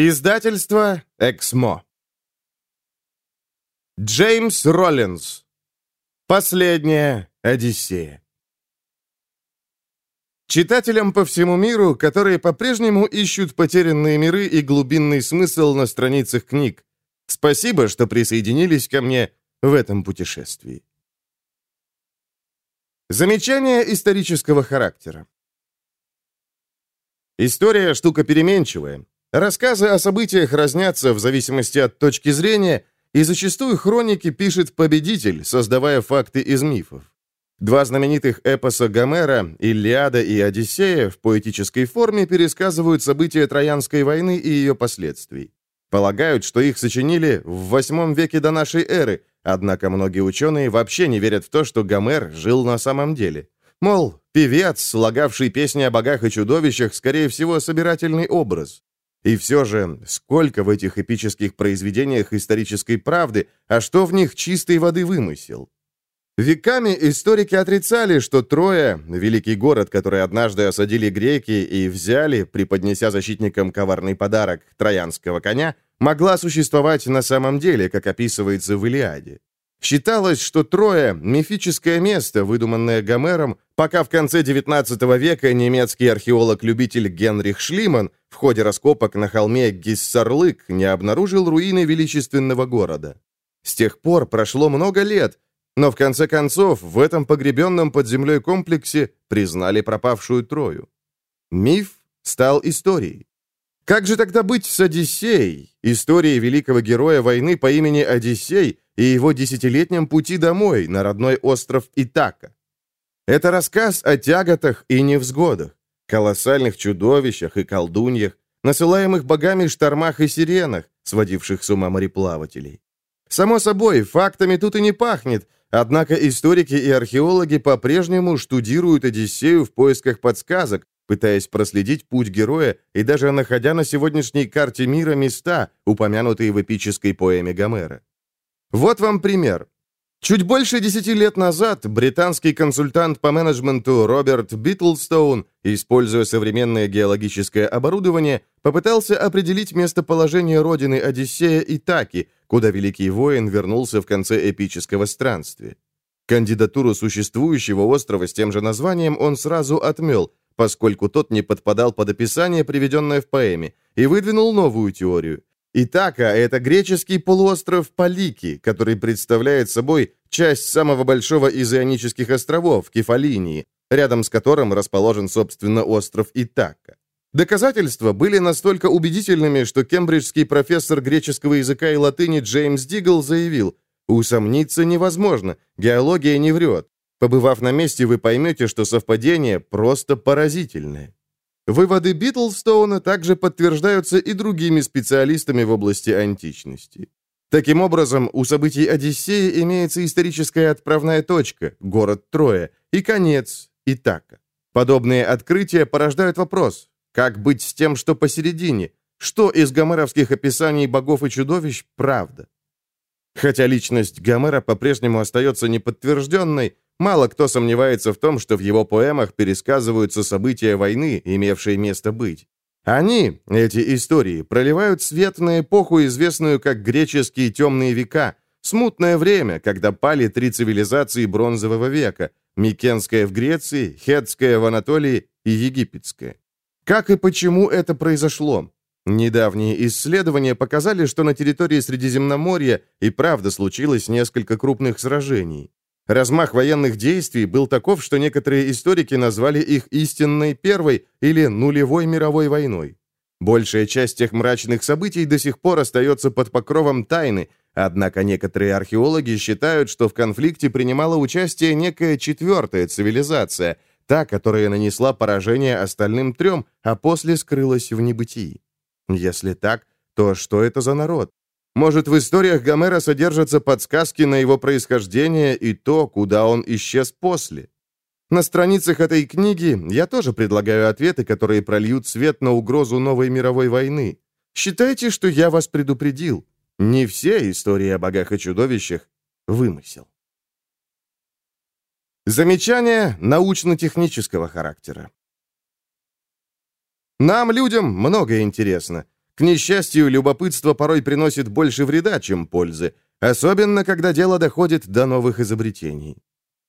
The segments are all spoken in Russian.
Издательство «Эксмо». Джеймс Роллинс. Последняя Одиссея. Читателям по всему миру, которые по-прежнему ищут потерянные миры и глубинный смысл на страницах книг, спасибо, что присоединились ко мне в этом путешествии. Замечание исторического характера. История – штука переменчивая. Рассказы о событиях разнятся в зависимости от точки зрения, и зачастую хроники пишет победитель, создавая факты из мифов. Два знаменитых эпоса Гомера, Илиада и Одиссея в поэтической форме пересказывают события Троянской войны и ее последствий. Полагают, что их сочинили в VIII веке до нашей эры, однако многие ученые вообще не верят в то, что Гомер жил на самом деле. Мол, певец, слагавший песни о богах и чудовищах, скорее всего, собирательный образ. И все же, сколько в этих эпических произведениях исторической правды, а что в них чистой воды вымысел? Веками историки отрицали, что Троя, великий город, который однажды осадили греки и взяли, преподнеся защитникам коварный подарок троянского коня, могла существовать на самом деле, как описывается в Илиаде. Считалось, что Троя – мифическое место, выдуманное Гомером, пока в конце XIX века немецкий археолог-любитель Генрих Шлиман в ходе раскопок на холме Гиссарлык не обнаружил руины величественного города. С тех пор прошло много лет, но в конце концов в этом погребенном под землей комплексе признали пропавшую Трою. Миф стал историей. Как же тогда быть с Одиссеей, историей великого героя войны по имени Одиссей и его десятилетнем пути домой, на родной остров Итака? Это рассказ о тяготах и невзгодах, колоссальных чудовищах и колдуньях, насылаемых богами штормах и сиренах, сводивших с ума мореплавателей. Само собой, фактами тут и не пахнет, однако историки и археологи по-прежнему штудируют Одиссею в поисках подсказок, пытаясь проследить путь героя и даже находя на сегодняшней карте мира места, упомянутые в эпической поэме Гомера. Вот вам пример. Чуть больше десяти лет назад британский консультант по менеджменту Роберт Битлстоун, используя современное геологическое оборудование, попытался определить местоположение родины Одиссея Итаки, куда великий воин вернулся в конце эпического странствия. Кандидатуру существующего острова с тем же названием он сразу отмел, поскольку тот не подпадал под описание, приведенное в поэме, и выдвинул новую теорию. Итака – это греческий полуостров Палики, который представляет собой часть самого большого из ионических островов – Кефалинии, рядом с которым расположен, собственно, остров Итака. Доказательства были настолько убедительными, что кембриджский профессор греческого языка и латыни Джеймс Дигл заявил, «Усомниться невозможно, геология не врет. Побывав на месте, вы поймете, что совпадение просто поразительное. Выводы Битлстоуна также подтверждаются и другими специалистами в области античности. Таким образом, у событий Одиссеи имеется историческая отправная точка, город Троя, и конец, Итака. Подобные открытия порождают вопрос, как быть с тем, что посередине, что из гомеровских описаний богов и чудовищ – правда? Хотя личность Гомера по-прежнему остается неподтвержденной, Мало кто сомневается в том, что в его поэмах пересказываются события войны, имевшие место быть. Они, эти истории, проливают свет на эпоху, известную как греческие темные века, смутное время, когда пали три цивилизации бронзового века – Микенская в Греции, Хетская в Анатолии и Египетская. Как и почему это произошло? Недавние исследования показали, что на территории Средиземноморья и правда случилось несколько крупных сражений. Размах военных действий был таков, что некоторые историки назвали их истинной Первой или нулевой мировой войной. Большая часть тех мрачных событий до сих пор остается под покровом тайны, однако некоторые археологи считают, что в конфликте принимала участие некая четвертая цивилизация, та, которая нанесла поражение остальным трем, а после скрылась в небытии. Если так, то что это за народ? Может, в историях Гомера содержатся подсказки на его происхождение и то, куда он исчез после? На страницах этой книги я тоже предлагаю ответы, которые прольют свет на угрозу новой мировой войны. Считайте, что я вас предупредил. Не все истории о богах и чудовищах — вымысел. Замечание научно-технического характера. Нам, людям, многое интересно — К несчастью, любопытство порой приносит больше вреда, чем пользы, особенно когда дело доходит до новых изобретений.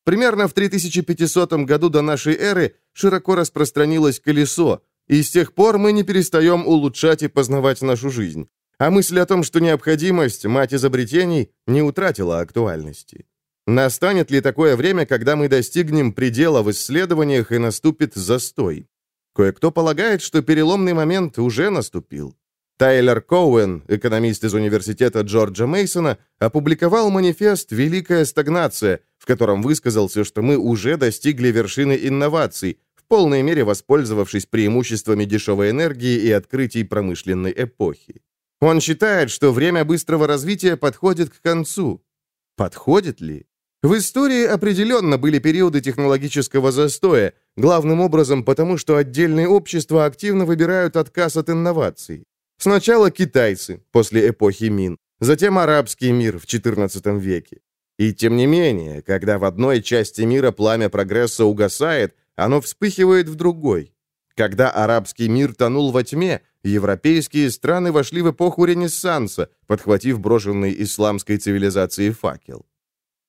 Примерно в 3500 году до нашей эры широко распространилось колесо, и с тех пор мы не перестаем улучшать и познавать нашу жизнь. А мысль о том, что необходимость, мать изобретений, не утратила актуальности. Настанет ли такое время, когда мы достигнем предела в исследованиях и наступит застой? Кое-кто полагает, что переломный момент уже наступил. Тайлер Коуэн, экономист из университета Джорджа Мейсона, опубликовал манифест «Великая стагнация», в котором высказался, что мы уже достигли вершины инноваций, в полной мере воспользовавшись преимуществами дешевой энергии и открытий промышленной эпохи. Он считает, что время быстрого развития подходит к концу. Подходит ли? В истории определенно были периоды технологического застоя, главным образом потому, что отдельные общества активно выбирают отказ от инноваций. Сначала китайцы, после эпохи Мин, затем арабский мир в XIV веке. И тем не менее, когда в одной части мира пламя прогресса угасает, оно вспыхивает в другой. Когда арабский мир тонул во тьме, европейские страны вошли в эпоху Ренессанса, подхватив брошенный исламской цивилизацией факел.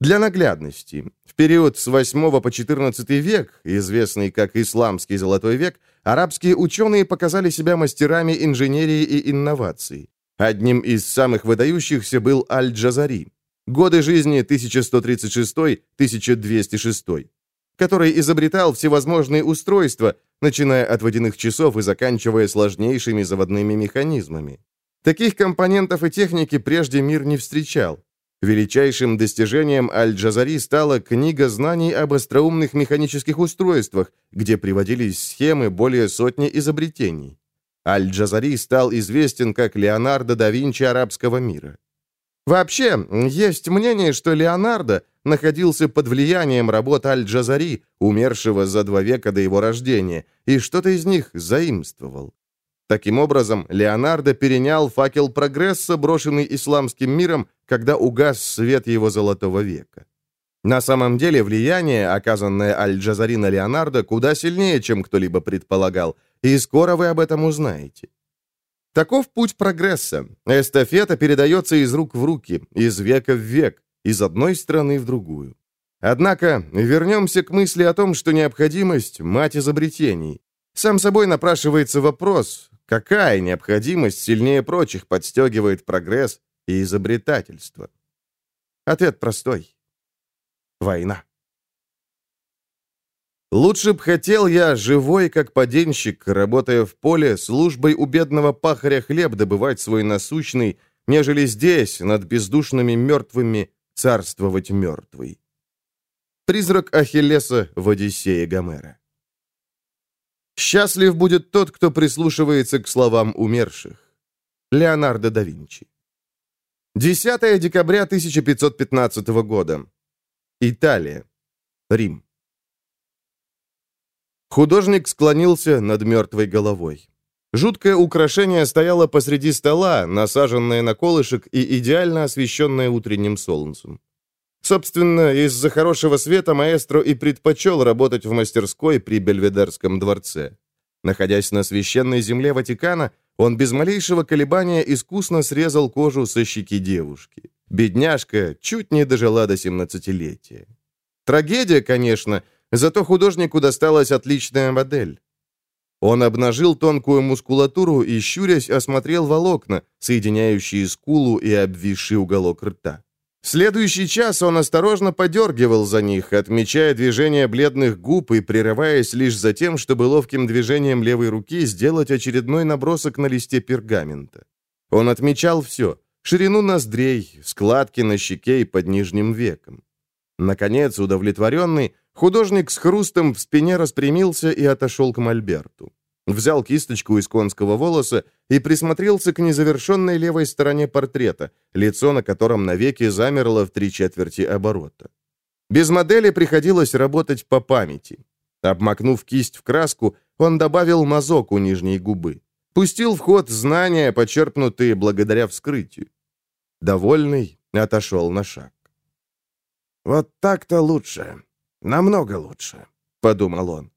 Для наглядности, в период с 8 по 14 век, известный как Исламский Золотой век, арабские ученые показали себя мастерами инженерии и инноваций. Одним из самых выдающихся был Аль-Джазари. Годы жизни 1136-1206, который изобретал всевозможные устройства, начиная от водяных часов и заканчивая сложнейшими заводными механизмами. Таких компонентов и техники прежде мир не встречал. Величайшим достижением Аль-Джазари стала книга знаний об остроумных механических устройствах, где приводились схемы более сотни изобретений. Аль-Джазари стал известен как Леонардо да Винчи арабского мира. Вообще, есть мнение, что Леонардо находился под влиянием работ Аль-Джазари, умершего за два века до его рождения, и что-то из них заимствовал. Таким образом, Леонардо перенял факел прогресса, брошенный исламским миром, когда угас свет его золотого века. На самом деле влияние, оказанное Аль-Джазари на Леонардо, куда сильнее, чем кто-либо предполагал, и скоро вы об этом узнаете. Таков путь прогресса. Эстафета передается из рук в руки, из века в век, из одной страны в другую. Однако вернемся к мысли о том, что необходимость – мать изобретений. Сам собой напрашивается вопрос, Какая необходимость сильнее прочих подстегивает прогресс и изобретательство? Ответ простой. Война. Лучше б хотел я, живой как поденщик, работая в поле, службой у бедного пахаря хлеб добывать свой насущный, нежели здесь, над бездушными мертвыми, царствовать мертвый. Призрак Ахиллеса в Одиссее Гомера. Счастлив будет тот, кто прислушивается к словам умерших. Леонардо да Винчи. 10 декабря 1515 года. Италия. Рим. Художник склонился над мертвой головой. Жуткое украшение стояло посреди стола, насаженное на колышек и идеально освещенное утренним солнцем. Собственно, из-за хорошего света маэстро и предпочел работать в мастерской при Бельведерском дворце. Находясь на священной земле Ватикана, он без малейшего колебания искусно срезал кожу со щеки девушки. Бедняжка чуть не дожила до 17-летия. Трагедия, конечно, зато художнику досталась отличная модель. Он обнажил тонкую мускулатуру и, щурясь, осмотрел волокна, соединяющие скулу и обвисший уголок рта. Следующий час он осторожно подергивал за них, отмечая движение бледных губ и прерываясь лишь за тем, чтобы ловким движением левой руки сделать очередной набросок на листе пергамента. Он отмечал все — ширину ноздрей, складки на щеке и под нижним веком. Наконец, удовлетворенный, художник с хрустом в спине распрямился и отошел к мольберту. Взял кисточку из конского волоса и присмотрелся к незавершенной левой стороне портрета, лицо на котором навеки замерло в три четверти оборота. Без модели приходилось работать по памяти. Обмакнув кисть в краску, он добавил мазок у нижней губы. Пустил в ход знания, почерпнутые благодаря вскрытию. Довольный, отошел на шаг. «Вот так-то лучше. Намного лучше», — подумал он.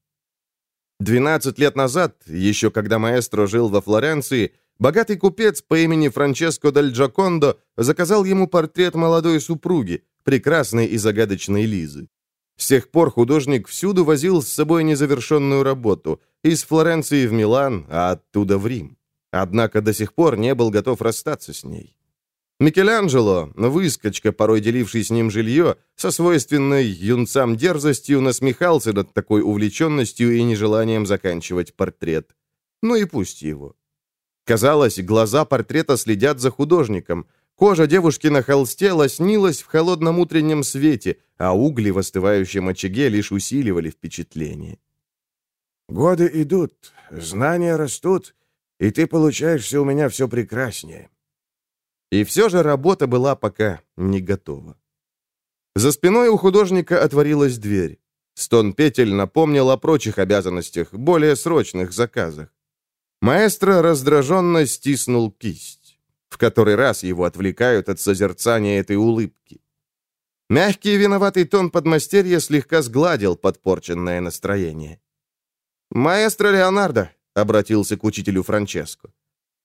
12 лет назад, еще когда маэстро жил во Флоренции, богатый купец по имени Франческо Дель Джакондо заказал ему портрет молодой супруги, прекрасной и загадочной Лизы. С тех пор художник всюду возил с собой незавершенную работу, из Флоренции в Милан, а оттуда в Рим. Однако до сих пор не был готов расстаться с ней. Микеланджело, выскочка, порой деливший с ним жилье, со свойственной юнцам дерзостью насмехался над такой увлеченностью и нежеланием заканчивать портрет. Ну и пусть его. Казалось, глаза портрета следят за художником. Кожа девушки на холсте лоснилась в холодном утреннем свете, а угли в остывающем очаге лишь усиливали впечатление. «Годы идут, знания растут, и ты получаешься у меня все прекраснее. И все же работа была пока не готова. За спиной у художника отворилась дверь. Стон петель напомнил о прочих обязанностях, более срочных заказах. Маэстро раздраженно стиснул кисть. В который раз его отвлекают от созерцания этой улыбки. Мягкий виноватый тон подмастерья слегка сгладил подпорченное настроение. «Маэстро Леонардо», — обратился к учителю Франческо,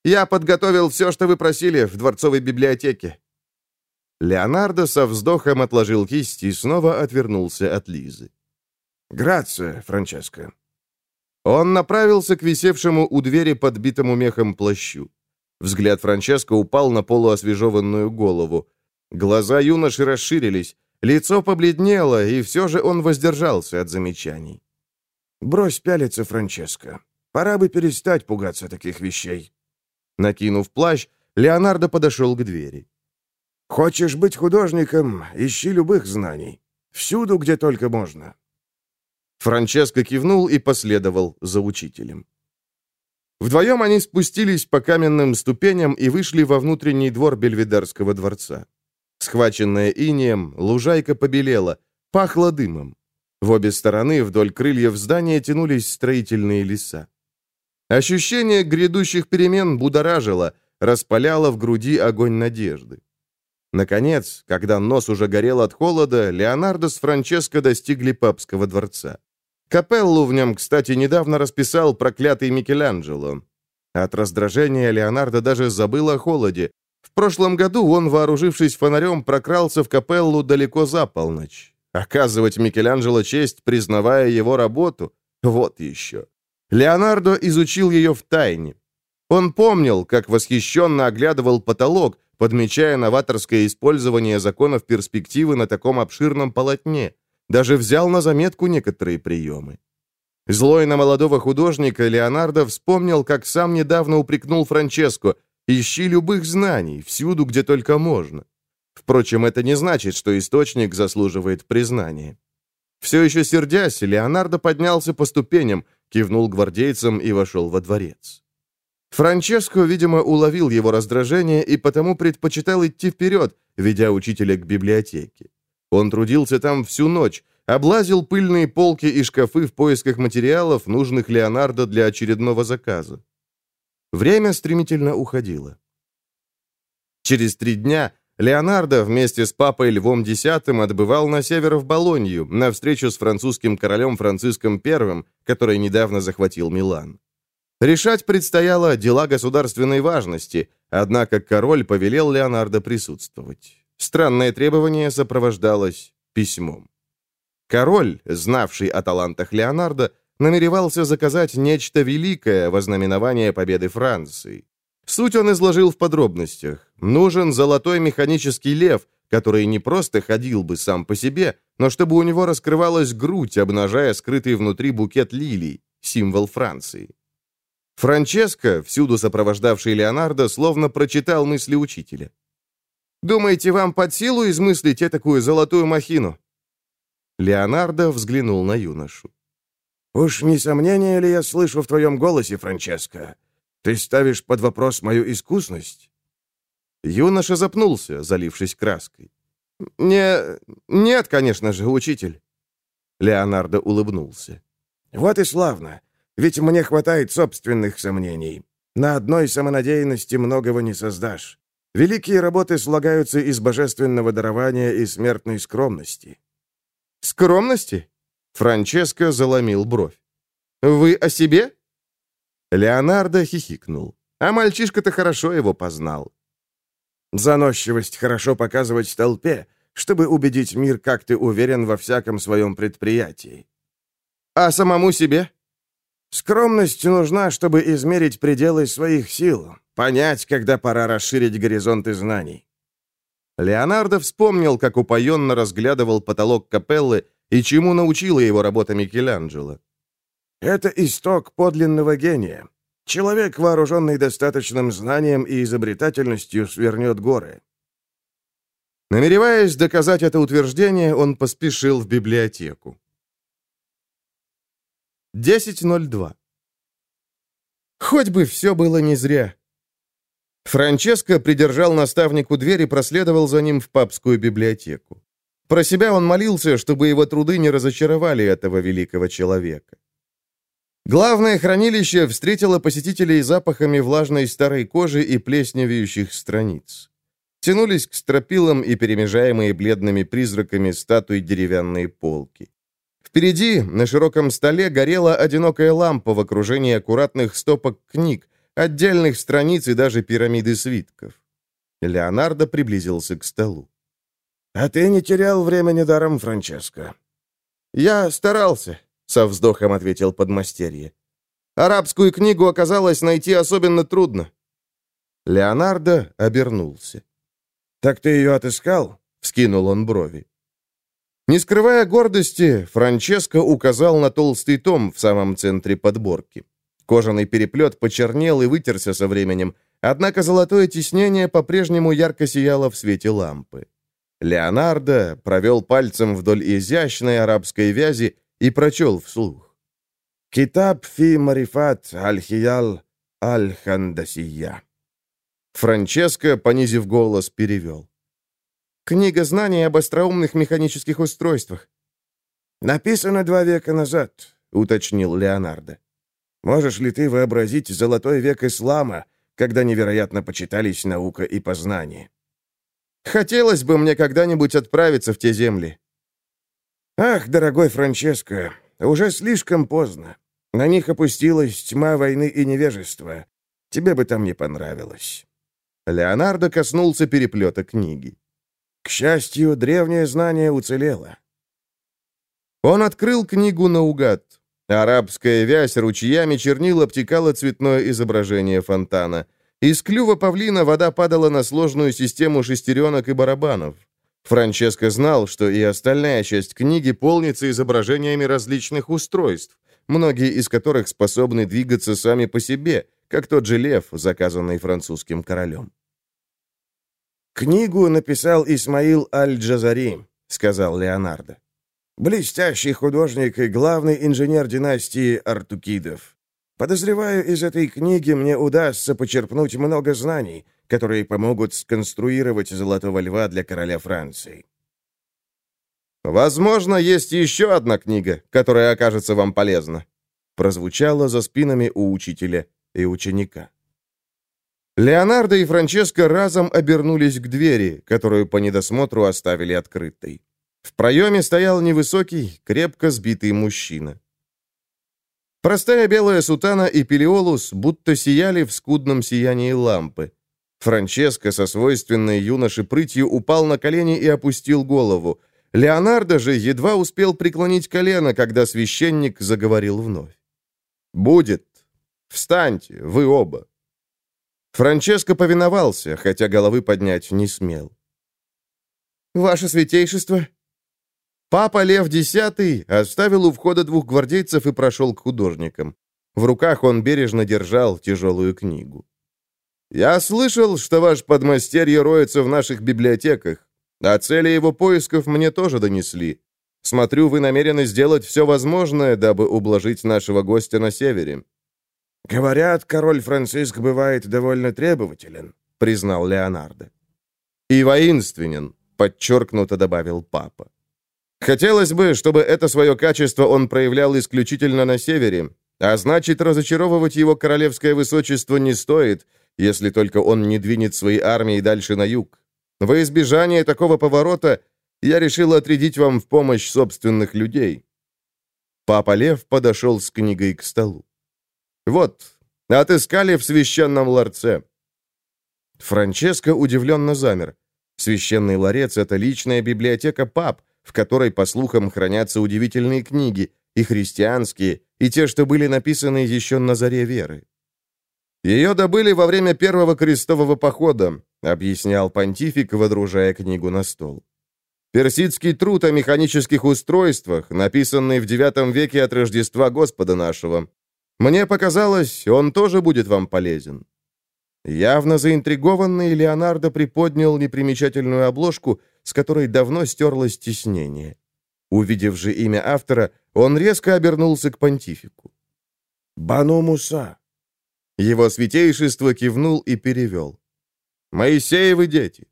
я подготовил все, что вы просили в дворцовой библиотеке». Леонардо со вздохом отложил кисть и снова отвернулся от Лизы. «Грация, Франческо». Он направился к висевшему у двери подбитому мехом плащу. Взгляд Франческо упал на полуосвежеванную голову. Глаза юноши расширились, лицо побледнело, и все же он воздержался от замечаний. «Брось пялиться, Франческо. Пора бы перестать пугаться таких вещей». Накинув плащ, Леонардо подошел к двери. «Хочешь быть художником? Ищи любых знаний. Всюду, где только можно». Франческо кивнул и последовал за учителем. Вдвоем они спустились по каменным ступеням и вышли во внутренний двор Бельведерского дворца. Схваченная инеем, лужайка побелела, пахло дымом. В обе стороны вдоль крыльев здания тянулись строительные леса. Ощущение грядущих перемен будоражило, распаляло в груди огонь надежды. Наконец, когда нос уже горел от холода, Леонардо с Франческо достигли папского дворца. Капеллу в нем, кстати, недавно расписал проклятый Микеланджело. От раздражения Леонардо даже забыл о холоде. В прошлом году он, вооружившись фонарем, прокрался в капеллу далеко за полночь. Оказывать Микеланджело честь, признавая его работу? Вот еще. Леонардо изучил ее в тайне. Он помнил, как восхищенно оглядывал потолок, подмечая новаторское использование законов перспективы на таком обширном полотне. Даже взял на заметку некоторые приемы. Злой на молодого художника, Леонардо вспомнил, как сам недавно упрекнул Франческо «Ищи любых знаний, всюду, где только можно». Впрочем, это не значит, что источник заслуживает признания. Все еще сердясь, Леонардо поднялся по ступеням, кивнул гвардейцам и вошел во дворец. Франческо, видимо, уловил его раздражение и потому предпочитал идти вперед, ведя учителя к библиотеке. Он трудился там всю ночь, облазил пыльные полки и шкафы в поисках материалов, нужных Леонардо для очередного заказа. Время стремительно уходило. Через три дня Леонардо вместе с папой Львом X отбывал на север в Болонью, на встречу с французским королем Франциском I, который недавно захватил Милан. Решать предстояло дела государственной важности, однако король повелел Леонардо присутствовать. Странное требование сопровождалось письмом. Король, знавший о талантах Леонардо, намеревался заказать нечто великое во знаменование победы Франции. Суть он изложил в подробностях. Нужен золотой механический лев, который не просто ходил бы сам по себе, но чтобы у него раскрывалась грудь, обнажая скрытый внутри букет лилий, символ Франции. Франческо, всюду сопровождавший Леонардо, словно прочитал мысли учителя. «Думаете, вам под силу измыслить такую золотую махину?» Леонардо взглянул на юношу. «Уж не сомнение ли я слышу в твоем голосе, Франческо? Ты ставишь под вопрос мою искусность?» Юноша запнулся, залившись краской. «Не... Нет, конечно же, учитель». Леонардо улыбнулся. «Вот и славно. Ведь мне хватает собственных сомнений. На одной самонадеянности многого не создашь. Великие работы слагаются из божественного дарования и смертной скромности». «Скромности?» Франческо заломил бровь. «Вы о себе?» Леонардо хихикнул. А мальчишка-то хорошо его познал. Заносчивость хорошо показывать толпе, чтобы убедить мир, как ты уверен во всяком своем предприятии. А самому себе? Скромность нужна, чтобы измерить пределы своих сил, понять, когда пора расширить горизонты знаний. Леонардо вспомнил, как упоенно разглядывал потолок капеллы и чему научила его работа Микеланджело. Это исток подлинного гения. Человек, вооруженный достаточным знанием и изобретательностью, свернет горы. Намереваясь доказать это утверждение, он поспешил в библиотеку. 10.02 Хоть бы все было не зря. Франческо придержал наставнику дверь и проследовал за ним в папскую библиотеку. Про себя он молился, чтобы его труды не разочаровали этого великого человека. Главное хранилище встретило посетителей запахами влажной старой кожи и плесневеющих страниц. Тянулись к стропилам и перемежаемые бледными призраками статуи деревянные полки. Впереди, на широком столе, горела одинокая лампа в окружении аккуратных стопок книг, отдельных страниц и даже пирамиды свитков. Леонардо приблизился к столу. «А ты не терял времени даром, Франческо?» «Я старался», — со вздохом ответил подмастерье. «Арабскую книгу оказалось найти особенно трудно». Леонардо обернулся. «Так ты ее отыскал?» — вскинул он брови. Не скрывая гордости, Франческо указал на толстый том в самом центре подборки. Кожаный переплет почернел и вытерся со временем, однако золотое тиснение по-прежнему ярко сияло в свете лампы. Леонардо провел пальцем вдоль изящной арабской вязи и прочел вслух. «Китаб фи марифат аль-хиял аль-хандасия». Франческо, понизив голос, перевел. «Книга знаний об остроумных механических устройствах». «Написано два века назад», — уточнил Леонардо. Можешь ли ты вообразить золотой век ислама, когда невероятно почитались наука и познание? Хотелось бы мне когда-нибудь отправиться в те земли. Ах, дорогой Франческо, уже слишком поздно. На них опустилась тьма войны и невежества. Тебе бы там не понравилось. Леонардо коснулся переплета книги. К счастью, древнее знание уцелело. Он открыл книгу наугад. Арабская вязь ручьями чернил обтекала цветное изображение фонтана. Из клюва павлина вода падала на сложную систему шестеренок и барабанов. Франческо знал, что и остальная часть книги полнится изображениями различных устройств, многие из которых способны двигаться сами по себе, как тот же лев, заказанный французским королем. «Книгу написал Исмаил Аль-Джазари», — сказал Леонардо. Блестящий художник и главный инженер династии Артукидов. Подозреваю, из этой книги мне удастся почерпнуть много знаний, которые помогут сконструировать Золотого Льва для короля Франции. «Возможно, есть еще одна книга, которая окажется вам полезна», прозвучало за спинами у учителя и ученика. Леонардо и Франческо разом обернулись к двери, которую по недосмотру оставили открытой. В проеме стоял невысокий, крепко сбитый мужчина. Простая белая сутана и пелиолус будто сияли в скудном сиянии лампы. Франческо со свойственной юноше прытью упал на колени и опустил голову. Леонардо же едва успел преклонить колено, когда священник заговорил вновь. «Будет. Встаньте, вы оба». Франческо повиновался, хотя головы поднять не смел. «Ваше святейшество», Папа Лев X оставил у входа двух гвардейцев и прошел к художникам. В руках он бережно держал тяжелую книгу. «Я слышал, что ваш подмастерье роется в наших библиотеках. О цели его поисков мне тоже донесли. Смотрю, вы намерены сделать все возможное, дабы ублажить нашего гостя на севере». «Говорят, король Франциск бывает довольно требователен», — признал Леонардо. «И воинственен», — подчеркнуто добавил папа. Хотелось бы, чтобы это свое качество он проявлял исключительно на севере, а значит, разочаровывать его королевское высочество не стоит, если только он не двинет свои армии дальше на юг. Во избежание такого поворота я решил отрядить вам в помощь собственных людей». Папа Лев подошел с книгой к столу. «Вот, Отыскали в священном ларце». Франческо удивленно замер. Священный ларец — это личная библиотека пап, в которой, по слухам, хранятся удивительные книги, и христианские, и те, что были написаны еще на заре веры. «Ее добыли во время первого крестового похода», — объяснял понтифик, водружая книгу на стол. «Персидский труд о механических устройствах, написанный в IX веке от Рождества Господа нашего. Мне показалось, он тоже будет вам полезен». Явно заинтригованный, Леонардо приподнял непримечательную обложку, с которой давно стерлось стеснение. Увидев же имя автора, он резко обернулся к понтифику. «Бану Муса». Его святейшество кивнул и перевел. «Моисеевы дети».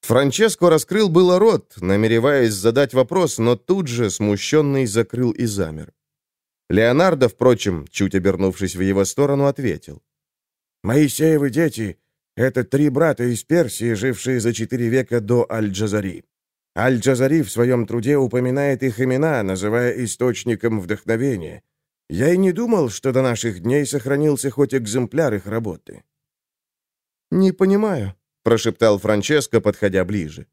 Франческо раскрыл было рот, намереваясь задать вопрос, но тут же, смущенный, закрыл и замер. Леонардо, впрочем, чуть обернувшись в его сторону, ответил. «Моисеевы дети — это три брата из Персии, жившие за четыре века до Аль-Джазари. Аль-Джазари в своем труде упоминает их имена, называя источником вдохновения. Я и не думал, что до наших дней сохранился хоть экземпляр их работы». «Не понимаю», — прошептал Франческо, подходя ближе.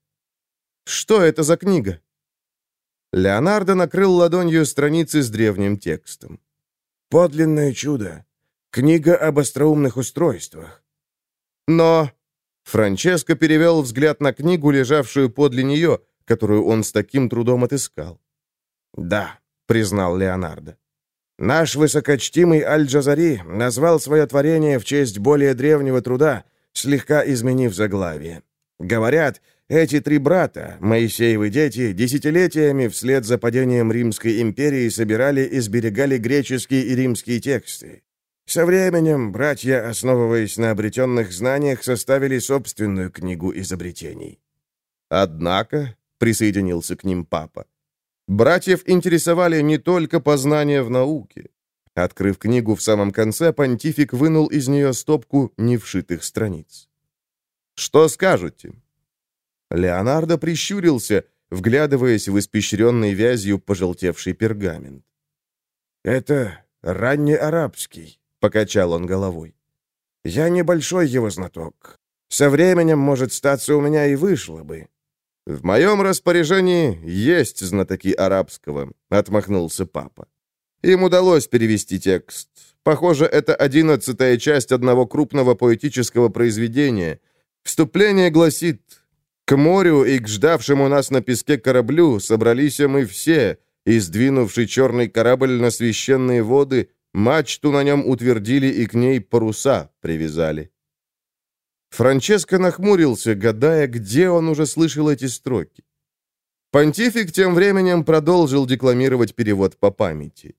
«Что это за книга?» Леонардо накрыл ладонью страницы с древним текстом. «Подлинное чудо. Книга об остроумных устройствах». «Но...» Франческо перевел взгляд на книгу, лежавшую подле нее, которую он с таким трудом отыскал. «Да», — признал Леонардо. «Наш высокочтимый Аль-Джазари назвал свое творение в честь более древнего труда, слегка изменив заглавие. Говорят, эти три брата, Моисеевы дети, десятилетиями вслед за падением Римской империи собирали и сберегали греческие и римские тексты. Со временем братья, основываясь на обретенных знаниях, составили собственную книгу изобретений. Однако, — присоединился к ним папа, — братьев интересовали не только познания в науке. Открыв книгу в самом конце, понтифик вынул из нее стопку невшитых страниц. «Что скажете?» Леонардо прищурился, вглядываясь в испещренный вязью пожелтевший пергамент. «Это раннеарабский», — покачал он головой. «Я небольшой его знаток. Со временем, может, статься у меня и вышло бы». «В моем распоряжении есть знатоки арабского», — отмахнулся папа. Им удалось перевести текст. Похоже, это одиннадцатая часть одного крупного поэтического произведения. Вступление гласит «К морю и к ждавшему нас на песке кораблю собрались мы все, и, сдвинувший черный корабль на священные воды, мачту на нем утвердили и к ней паруса привязали». Франческо нахмурился, гадая, где он уже слышал эти строки. Понтифик тем временем продолжил декламировать перевод по памяти.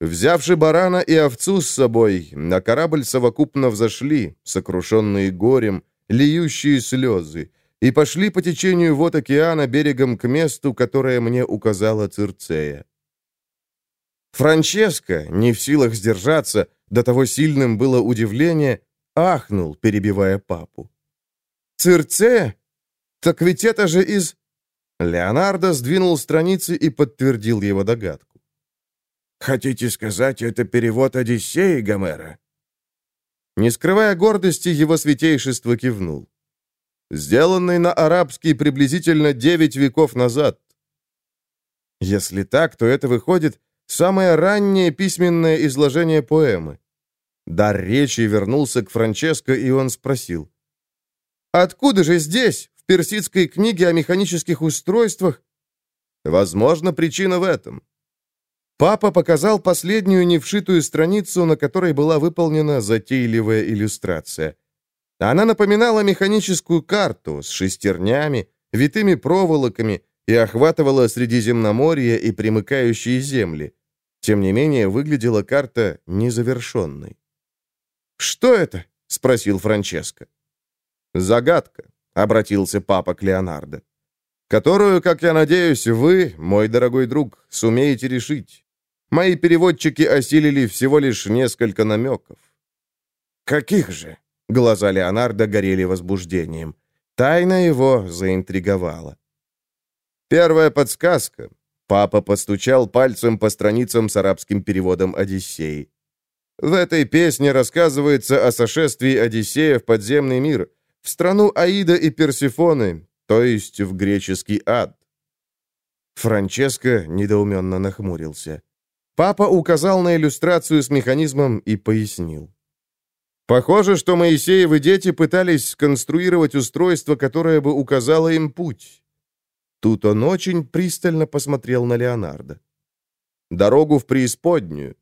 Взявши барана и овцу с собой, на корабль совокупно взошли, сокрушенные горем, льющие слезы, и пошли по течению вод океана берегом к месту, которое мне указала Цирцея. Франческо, не в силах сдержаться, до того сильным было удивление, ахнул, перебивая папу. «Цирцея? Так ведь это же из...» Леонардо сдвинул страницы и подтвердил его догадку. Хотите сказать, это перевод Одиссеи Гомера?» Не скрывая гордости, его святейшество кивнул. «Сделанный на арабский приблизительно девять веков назад». Если так, то это выходит самое раннее письменное изложение поэмы. Дар речи вернулся к Франческо, и он спросил. «Откуда же здесь, в персидской книге о механических устройствах?» «Возможно, причина в этом. Папа показал последнюю невшитую страницу, на которой была выполнена затейливая иллюстрация. Она напоминала механическую карту с шестернями, витыми проволоками и охватывала Средиземноморье и примыкающие земли. Тем не менее, выглядела карта незавершенной. «Что это?» — спросил Франческо. «Загадка», — обратился папа к Леонардо, «которую, как я надеюсь, вы, мой дорогой друг, сумеете решить. Мои переводчики осилили всего лишь несколько намеков. «Каких же?» Глаза Леонардо горели возбуждением. Тайна его заинтриговала. Первая подсказка. Папа постучал пальцем по страницам с арабским переводом Одиссеи. В этой песне рассказывается о сошествии Одиссея в подземный мир, в страну Аида и Персифоны, то есть в греческий ад. Франческо недоуменно нахмурился. Папа указал на иллюстрацию с механизмом и пояснил. Похоже, что Моисеевы дети пытались сконструировать устройство, которое бы указало им путь. Тут он очень пристально посмотрел на Леонардо. Дорогу в преисподнюю.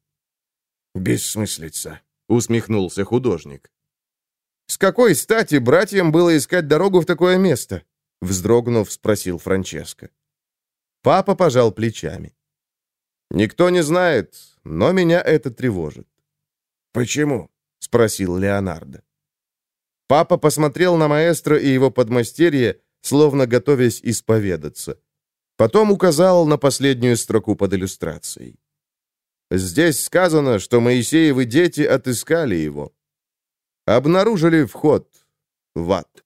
«Бессмыслица», — усмехнулся художник. «С какой стати братьям было искать дорогу в такое место?» — вздрогнув, спросил Франческо. Папа пожал плечами. «Никто не знает, но меня это тревожит». «Почему?» — спросил Леонардо. Папа посмотрел на маэстро и его подмастерье, словно готовясь исповедаться. Потом указал на последнюю строку под иллюстрацией. Здесь сказано, что Моисеевы дети отыскали его. Обнаружили вход в ад.